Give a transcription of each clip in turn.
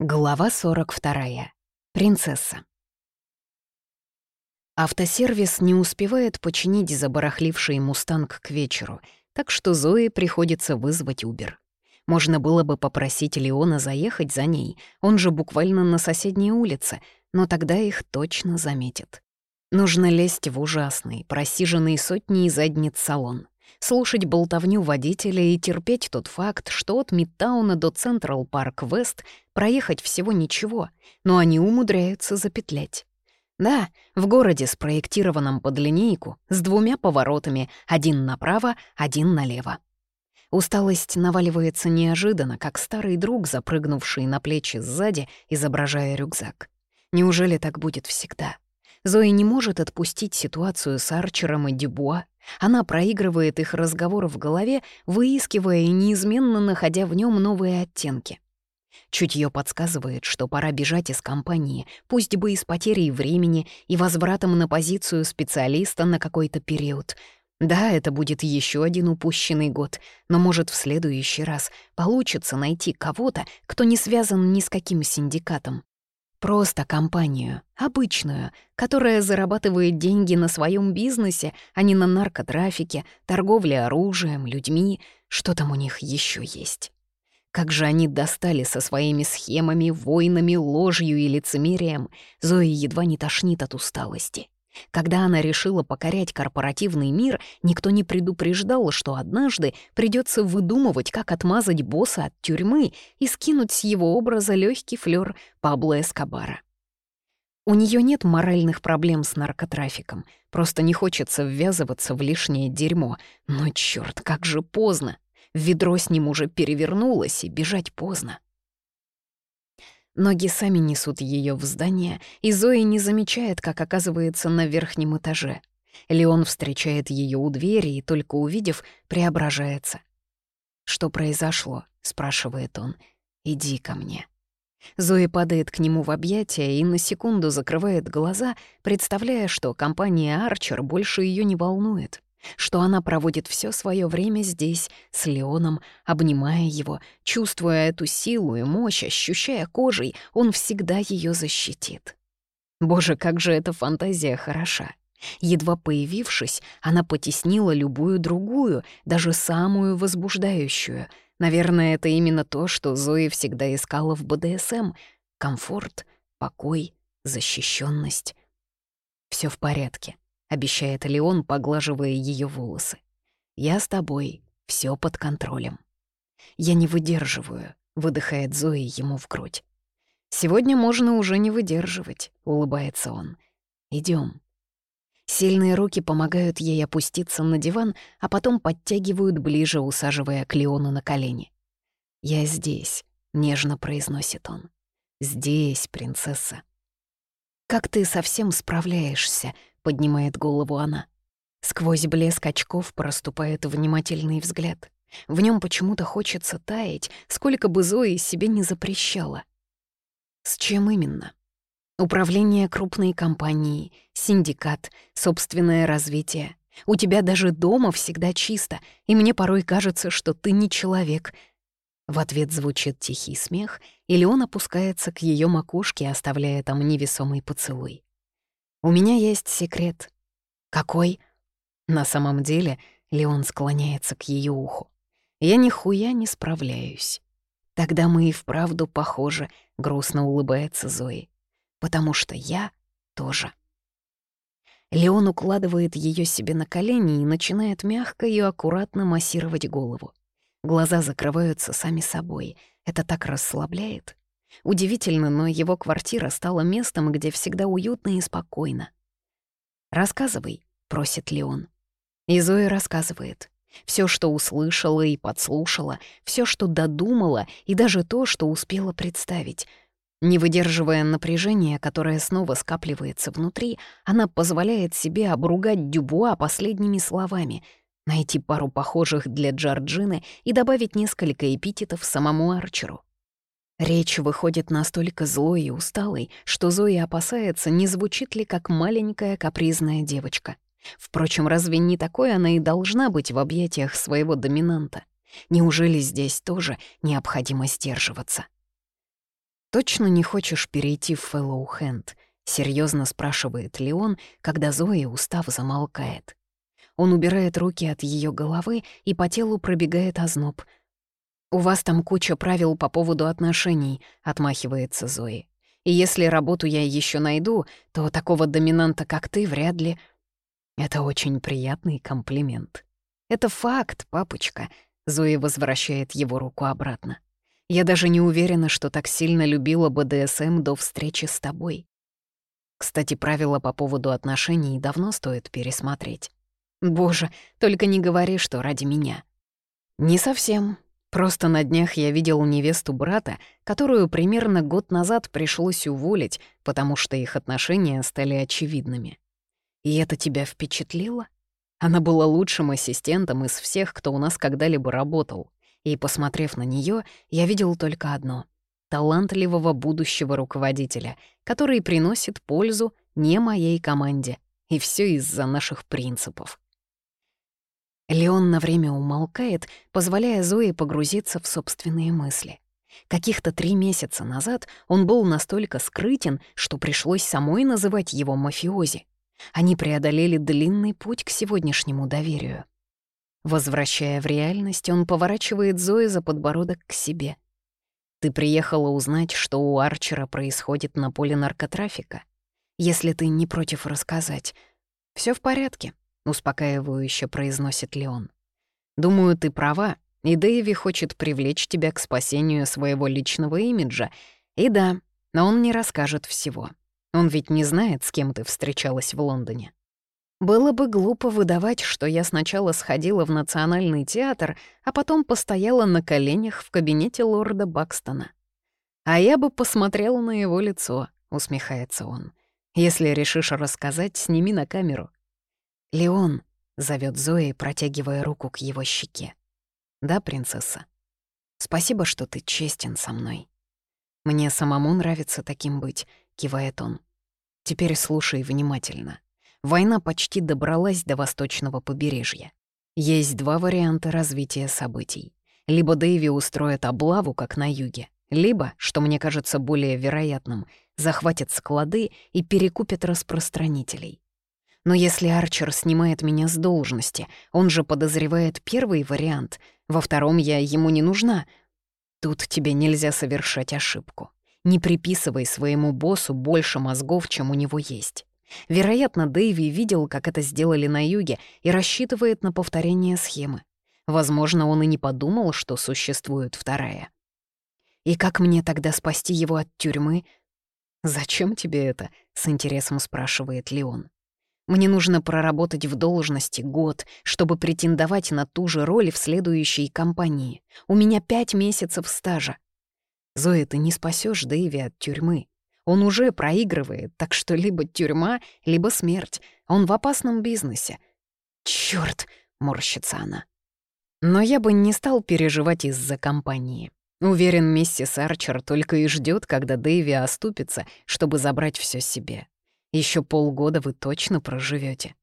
Глава 42. Принцесса. Автосервис не успевает починить забарахливший «Мустанг» к вечеру, так что Зои приходится вызвать Убер. Можно было бы попросить Леона заехать за ней, он же буквально на соседней улице, но тогда их точно заметят. Нужно лезть в ужасный, просиженный сотней задниц салон слушать болтовню водителя и терпеть тот факт, что от Мидтауна до Централ Парк Вест проехать всего ничего, но они умудряются запетлять. Да, в городе, спроектированном под линейку, с двумя поворотами, один направо, один налево. Усталость наваливается неожиданно, как старый друг, запрыгнувший на плечи сзади, изображая рюкзак. Неужели так будет всегда? Зои не может отпустить ситуацию с Арчером и Дюбуа. Она проигрывает их разговор в голове, выискивая и неизменно находя в нем новые оттенки. Чутье подсказывает, что пора бежать из компании, пусть бы и с потерей времени и возвратом на позицию специалиста на какой-то период. Да, это будет еще один упущенный год, но, может, в следующий раз получится найти кого-то, кто не связан ни с каким синдикатом. Просто компанию, обычную, которая зарабатывает деньги на своем бизнесе, а не на наркотрафике, торговле оружием, людьми, что там у них еще есть. Как же они достали со своими схемами, войнами, ложью и лицемерием, Зои едва не тошнит от усталости. Когда она решила покорять корпоративный мир, никто не предупреждал, что однажды придется выдумывать, как отмазать босса от тюрьмы и скинуть с его образа легкий флер Пабло Эскобара. У нее нет моральных проблем с наркотрафиком, просто не хочется ввязываться в лишнее дерьмо. Но черт, как же поздно! Ведро с ним уже перевернулось, и бежать поздно. Ноги сами несут ее в здание, и Зои не замечает, как оказывается на верхнем этаже. Леон встречает ее у двери и, только увидев, преображается. «Что произошло?» — спрашивает он. «Иди ко мне». Зои падает к нему в объятия и на секунду закрывает глаза, представляя, что компания Арчер больше ее не волнует что она проводит все свое время здесь, с Леоном, обнимая его, чувствуя эту силу и мощь, ощущая кожей, он всегда ее защитит. Боже, как же эта фантазия хороша! Едва появившись, она потеснила любую другую, даже самую возбуждающую. Наверное, это именно то, что Зои всегда искала в БДСМ — комфорт, покой, защищенность. Все в порядке. — обещает Леон, поглаживая ее волосы. «Я с тобой, все под контролем». «Я не выдерживаю», — выдыхает Зои ему в грудь. «Сегодня можно уже не выдерживать», — улыбается он. Идем. Сильные руки помогают ей опуститься на диван, а потом подтягивают ближе, усаживая к Леону на колени. «Я здесь», — нежно произносит он. «Здесь, принцесса». «Как ты совсем справляешься?» — поднимает голову она. Сквозь блеск очков проступает внимательный взгляд. В нем почему-то хочется таять, сколько бы Зои себе не запрещала. С чем именно? Управление крупной компанией, синдикат, собственное развитие. У тебя даже дома всегда чисто, и мне порой кажется, что ты не человек. В ответ звучит тихий смех, или он опускается к ее макушке, оставляя там невесомый поцелуй. У меня есть секрет. Какой? На самом деле, Леон склоняется к ее уху. Я нихуя не справляюсь. Тогда мы и вправду похожи, грустно улыбается Зои. Потому что я тоже. Леон укладывает ее себе на колени и начинает мягко и аккуратно массировать голову. Глаза закрываются сами собой. Это так расслабляет. Удивительно, но его квартира стала местом, где всегда уютно и спокойно. «Рассказывай», — просит Леон. И Зоя рассказывает. Все, что услышала и подслушала, все, что додумала, и даже то, что успела представить. Не выдерживая напряжения, которое снова скапливается внутри, она позволяет себе обругать Дюбуа последними словами, найти пару похожих для Джорджины и добавить несколько эпитетов самому Арчеру. Речь выходит настолько злой и усталой, что Зои опасается, не звучит ли как маленькая капризная девочка. Впрочем, разве не такой она и должна быть в объятиях своего доминанта? Неужели здесь тоже необходимо сдерживаться? «Точно не хочешь перейти в Fellow Hand?» — серьезно спрашивает Леон, когда Зои, устав, замолкает. Он убирает руки от ее головы, и по телу пробегает озноб. «У вас там куча правил по поводу отношений», — отмахивается Зои. «И если работу я еще найду, то такого доминанта, как ты, вряд ли...» Это очень приятный комплимент. «Это факт, папочка», — Зои возвращает его руку обратно. Я даже не уверена, что так сильно любила БДСМ до встречи с тобой. Кстати, правила по поводу отношений давно стоит пересмотреть. Боже, только не говори, что ради меня. Не совсем. Просто на днях я видел невесту брата, которую примерно год назад пришлось уволить, потому что их отношения стали очевидными. И это тебя впечатлило? Она была лучшим ассистентом из всех, кто у нас когда-либо работал и, посмотрев на нее, я видел только одно — талантливого будущего руководителя, который приносит пользу не моей команде, и все из-за наших принципов. Леон на время умолкает, позволяя Зое погрузиться в собственные мысли. Каких-то три месяца назад он был настолько скрытен, что пришлось самой называть его мафиози. Они преодолели длинный путь к сегодняшнему доверию. Возвращая в реальность, он поворачивает Зои за подбородок к себе. «Ты приехала узнать, что у Арчера происходит на поле наркотрафика? Если ты не против рассказать. все в порядке», — успокаивающе произносит Леон. «Думаю, ты права, и Дэйви хочет привлечь тебя к спасению своего личного имиджа. И да, но он не расскажет всего. Он ведь не знает, с кем ты встречалась в Лондоне». Было бы глупо выдавать, что я сначала сходила в Национальный театр, а потом постояла на коленях в кабинете лорда Бакстона. «А я бы посмотрела на его лицо», — усмехается он. «Если решишь рассказать, сними на камеру». «Леон», — зовет Зои, протягивая руку к его щеке. «Да, принцесса? Спасибо, что ты честен со мной». «Мне самому нравится таким быть», — кивает он. «Теперь слушай внимательно» война почти добралась до восточного побережья. Есть два варианта развития событий. Либо Дэйви устроит облаву, как на юге, либо, что мне кажется более вероятным, захватят склады и перекупят распространителей. Но если Арчер снимает меня с должности, он же подозревает первый вариант, во втором я ему не нужна. Тут тебе нельзя совершать ошибку. Не приписывай своему боссу больше мозгов, чем у него есть. Вероятно, Дэйви видел, как это сделали на юге, и рассчитывает на повторение схемы. Возможно, он и не подумал, что существует вторая. «И как мне тогда спасти его от тюрьмы?» «Зачем тебе это?» — с интересом спрашивает Леон. «Мне нужно проработать в должности год, чтобы претендовать на ту же роль в следующей компании. У меня пять месяцев стажа. Зоя, ты не спасешь Дэйви от тюрьмы. Он уже проигрывает, так что либо тюрьма, либо смерть. Он в опасном бизнесе. Чёрт, морщится она. Но я бы не стал переживать из-за компании. Уверен, миссис Арчер только и ждет, когда Дэйви оступится, чтобы забрать все себе. Еще полгода вы точно проживете.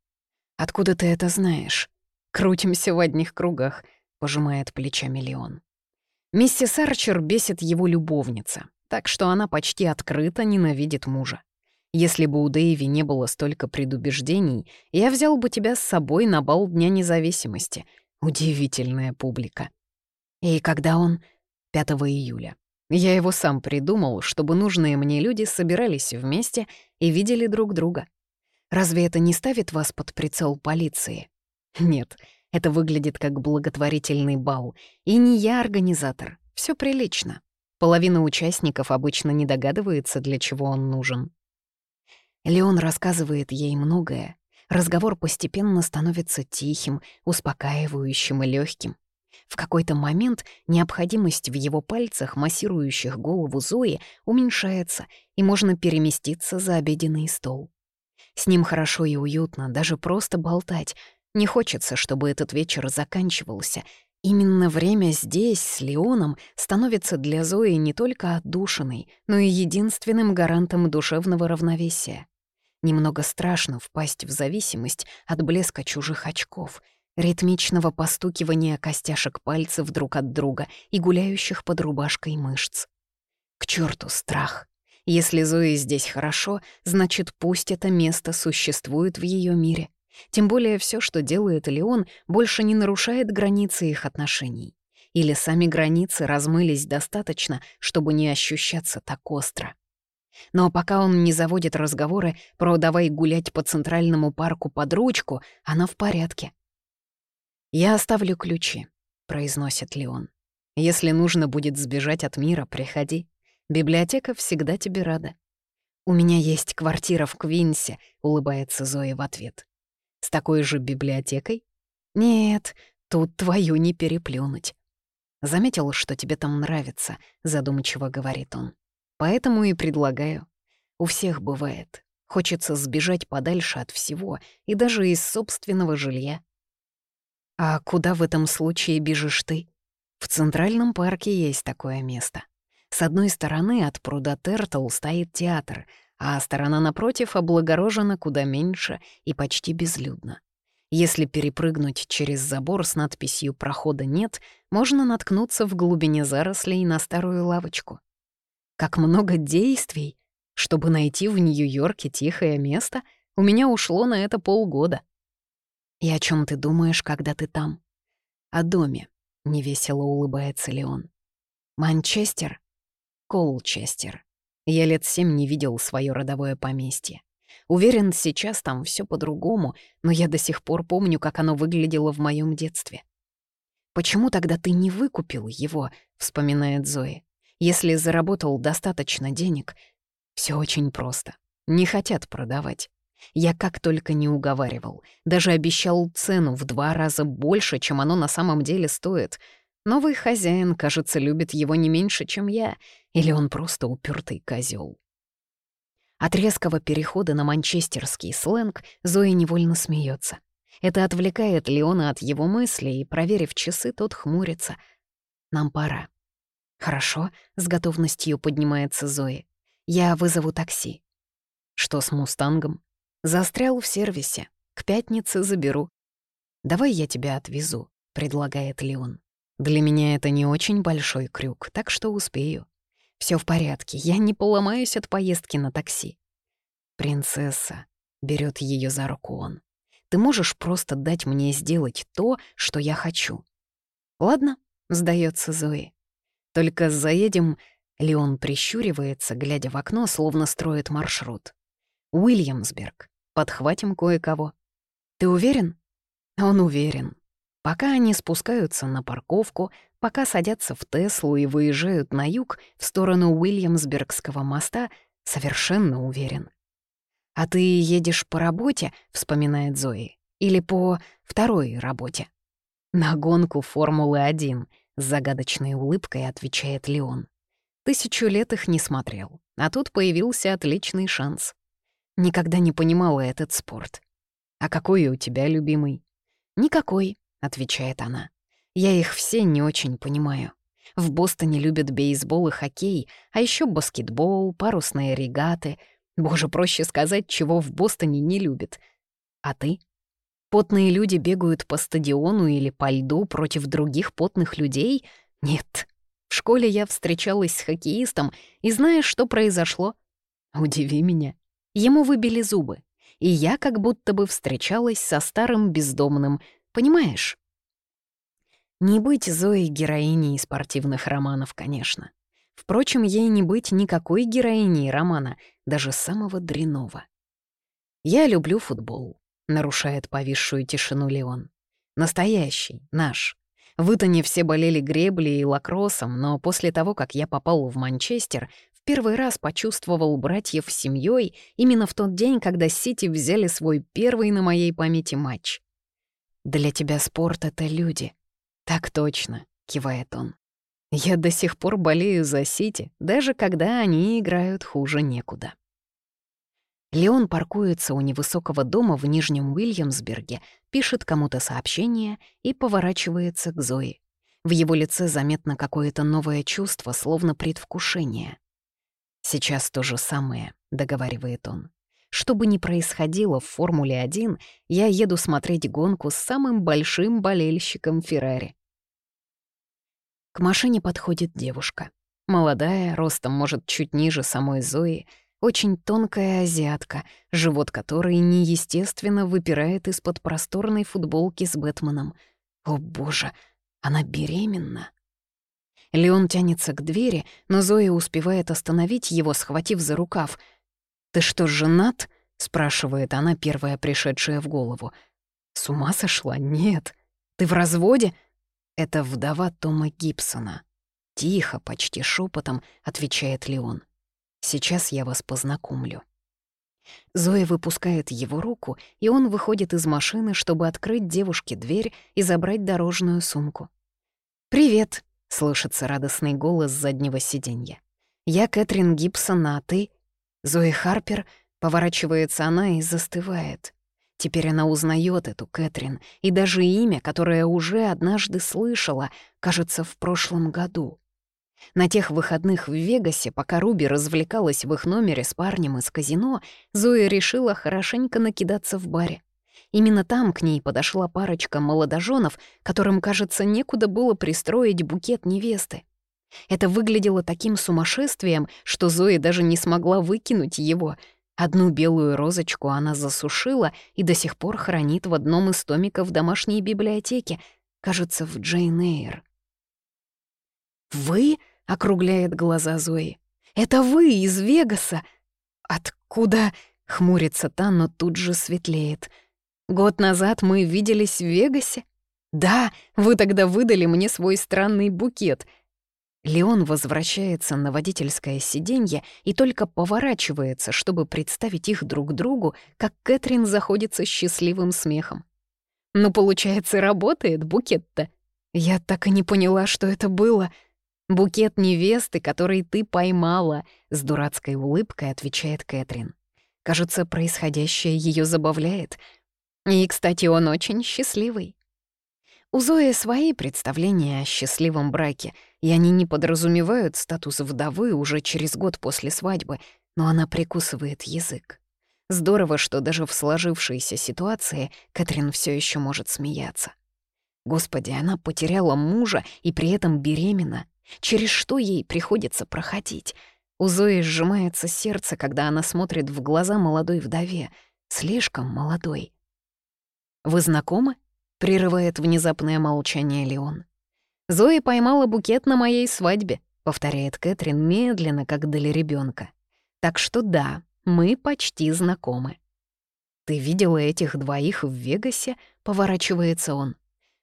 Откуда ты это знаешь? Крутимся в одних кругах, пожимает плечами Леон. Миссис Арчер бесит его любовница так что она почти открыто ненавидит мужа. Если бы у Дэйви не было столько предубеждений, я взял бы тебя с собой на бал Дня независимости. Удивительная публика. И когда он? 5 июля. Я его сам придумал, чтобы нужные мне люди собирались вместе и видели друг друга. Разве это не ставит вас под прицел полиции? Нет, это выглядит как благотворительный бал. И не я организатор. Все прилично. Половина участников обычно не догадывается, для чего он нужен. Леон рассказывает ей многое. Разговор постепенно становится тихим, успокаивающим и легким. В какой-то момент необходимость в его пальцах, массирующих голову Зои, уменьшается, и можно переместиться за обеденный стол. С ним хорошо и уютно, даже просто болтать. Не хочется, чтобы этот вечер заканчивался, Именно время здесь, с Леоном, становится для Зои не только отдушиной, но и единственным гарантом душевного равновесия. Немного страшно впасть в зависимость от блеска чужих очков, ритмичного постукивания костяшек пальцев друг от друга и гуляющих под рубашкой мышц. К черту страх. Если Зои здесь хорошо, значит, пусть это место существует в ее мире. Тем более все, что делает Леон, больше не нарушает границы их отношений. Или сами границы размылись достаточно, чтобы не ощущаться так остро. Но пока он не заводит разговоры про «давай гулять по центральному парку под ручку», она в порядке. «Я оставлю ключи», — произносит Леон. «Если нужно будет сбежать от мира, приходи. Библиотека всегда тебе рада». «У меня есть квартира в Квинсе», — улыбается Зоя в ответ. «С такой же библиотекой?» «Нет, тут твою не переплюнуть». «Заметил, что тебе там нравится», — задумчиво говорит он. «Поэтому и предлагаю. У всех бывает. Хочется сбежать подальше от всего и даже из собственного жилья». «А куда в этом случае бежишь ты?» «В Центральном парке есть такое место. С одной стороны от пруда Тертл стоит театр, а сторона напротив облагорожена куда меньше и почти безлюдно. Если перепрыгнуть через забор с надписью «Прохода нет», можно наткнуться в глубине зарослей на старую лавочку. Как много действий! Чтобы найти в Нью-Йорке тихое место, у меня ушло на это полгода. И о чем ты думаешь, когда ты там? О доме, — невесело улыбается Леон. Манчестер? Колчестер. Я лет семь не видел свое родовое поместье. Уверен, сейчас там все по-другому, но я до сих пор помню, как оно выглядело в моем детстве. «Почему тогда ты не выкупил его?» — вспоминает Зои. «Если заработал достаточно денег...» Все очень просто. Не хотят продавать. Я как только не уговаривал, даже обещал цену в два раза больше, чем оно на самом деле стоит — Новый хозяин, кажется, любит его не меньше, чем я, или он просто упертый козел. От резкого перехода на манчестерский сленг Зоя невольно смеется. Это отвлекает Леона от его мыслей, и, проверив часы, тот хмурится. «Нам пора». «Хорошо», — с готовностью поднимается Зои. «Я вызову такси». «Что с «Мустангом»?» «Застрял в сервисе. К пятнице заберу». «Давай я тебя отвезу», — предлагает Леон. Для меня это не очень большой крюк, так что успею. Все в порядке, я не поломаюсь от поездки на такси. Принцесса берет ее за руку он. Ты можешь просто дать мне сделать то, что я хочу. Ладно, сдается Зои. Только заедем... Леон прищуривается, глядя в окно, словно строит маршрут. Уильямсберг. Подхватим кое-кого. Ты уверен? Он уверен. Пока они спускаются на парковку, пока садятся в Теслу и выезжают на юг в сторону Уильямсбергского моста, совершенно уверен. «А ты едешь по работе?» — вспоминает Зои. «Или по второй работе?» «На гонку Формулы-1», — с загадочной улыбкой отвечает Леон. «Тысячу лет их не смотрел, а тут появился отличный шанс. Никогда не понимала этот спорт. А какой у тебя любимый?» «Никакой», отвечает она. «Я их все не очень понимаю. В Бостоне любят бейсбол и хоккей, а еще баскетбол, парусные регаты. Боже, проще сказать, чего в Бостоне не любят. А ты? Потные люди бегают по стадиону или по льду против других потных людей? Нет. В школе я встречалась с хоккеистом, и знаешь, что произошло? Удиви меня. Ему выбили зубы, и я как будто бы встречалась со старым бездомным, Понимаешь? Не быть Зоей героиней спортивных романов, конечно. Впрочем, ей не быть никакой героиней романа, даже самого дрянного. «Я люблю футбол», — нарушает повисшую тишину Леон. «Настоящий, наш. Вы-то не все болели греблей и лакроссом, но после того, как я попал в Манчестер, первый раз почувствовал братьев семьей именно в тот день, когда Сити взяли свой первый на моей памяти матч. Для тебя спорт — это люди. Так точно, кивает он. Я до сих пор болею за Сити, даже когда они играют хуже некуда. Леон паркуется у невысокого дома в Нижнем Уильямсберге, пишет кому-то сообщение и поворачивается к Зои. В его лице заметно какое-то новое чувство, словно предвкушение. «Сейчас то же самое», — договаривает он. Что бы ни происходило в Формуле-1, я еду смотреть гонку с самым большим болельщиком Феррари. К машине подходит девушка. Молодая, ростом, может, чуть ниже самой Зои, очень тонкая азиатка, живот которой неестественно выпирает из-под просторной футболки с Бэтменом. О боже, она беременна. Леон тянется к двери, но Зоя успевает остановить его, схватив за рукав. «Ты что, женат?» — спрашивает она, первая пришедшая в голову. «С ума сошла? Нет. Ты в разводе?» Это вдова Тома Гибсона. Тихо, почти шепотом отвечает Леон. «Сейчас я вас познакомлю». Зоя выпускает его руку, и он выходит из машины, чтобы открыть девушке дверь и забрать дорожную сумку. «Привет!» — слышится радостный голос заднего сиденья. «Я Кэтрин Гибсон, а ты?» Зои Харпер, поворачивается она и застывает. Теперь она узнает эту Кэтрин, и даже имя, которое уже однажды слышала, кажется, в прошлом году. На тех выходных в Вегасе, пока Руби развлекалась в их номере с парнем из казино, Зоя решила хорошенько накидаться в баре. Именно там к ней подошла парочка молодоженов, которым, кажется, некуда было пристроить букет невесты. Это выглядело таким сумасшествием, что Зоя даже не смогла выкинуть его. Одну белую розочку она засушила и до сих пор хранит в одном из томиков домашней библиотеки, кажется, в Джейн Эйр. «Вы?» — округляет глаза Зои. «Это вы из Вегаса!» «Откуда?» — хмурится та, но тут же светлеет. «Год назад мы виделись в Вегасе?» «Да, вы тогда выдали мне свой странный букет». Леон возвращается на водительское сиденье и только поворачивается, чтобы представить их друг другу, как Кэтрин заходится счастливым смехом. «Ну, получается, работает букет-то?» Я так и не поняла, что это было. «Букет невесты, который ты поймала», — с дурацкой улыбкой отвечает Кэтрин. Кажется, происходящее ее забавляет. И, кстати, он очень счастливый. У Зои свои представления о счастливом браке, и они не подразумевают статус вдовы уже через год после свадьбы, но она прикусывает язык. Здорово, что даже в сложившейся ситуации Кэтрин все еще может смеяться. Господи, она потеряла мужа и при этом беременна. Через что ей приходится проходить? У Зои сжимается сердце, когда она смотрит в глаза молодой вдове. Слишком молодой. «Вы знакомы?» — прерывает внезапное молчание Леон. «Зои поймала букет на моей свадьбе», — повторяет Кэтрин медленно, как для ребенка. «Так что да, мы почти знакомы». «Ты видела этих двоих в Вегасе?» — поворачивается он.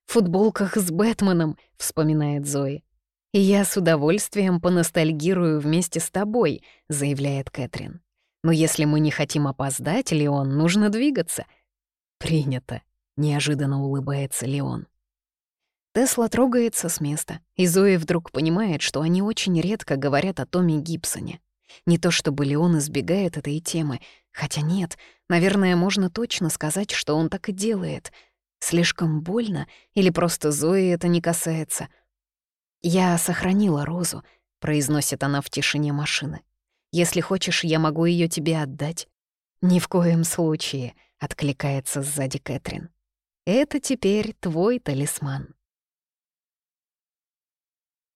«В футболках с Бэтменом», — вспоминает Зои. «И я с удовольствием поностальгирую вместе с тобой», — заявляет Кэтрин. «Но если мы не хотим опоздать, Леон, нужно двигаться». «Принято», — неожиданно улыбается Леон. Тесла трогается с места, и Зои вдруг понимает, что они очень редко говорят о Томе Гибсоне. Не то чтобы Леон избегает этой темы, хотя нет, наверное, можно точно сказать, что он так и делает. Слишком больно или просто Зои это не касается — «Я сохранила розу», — произносит она в тишине машины. «Если хочешь, я могу ее тебе отдать». «Ни в коем случае», — откликается сзади Кэтрин. «Это теперь твой талисман».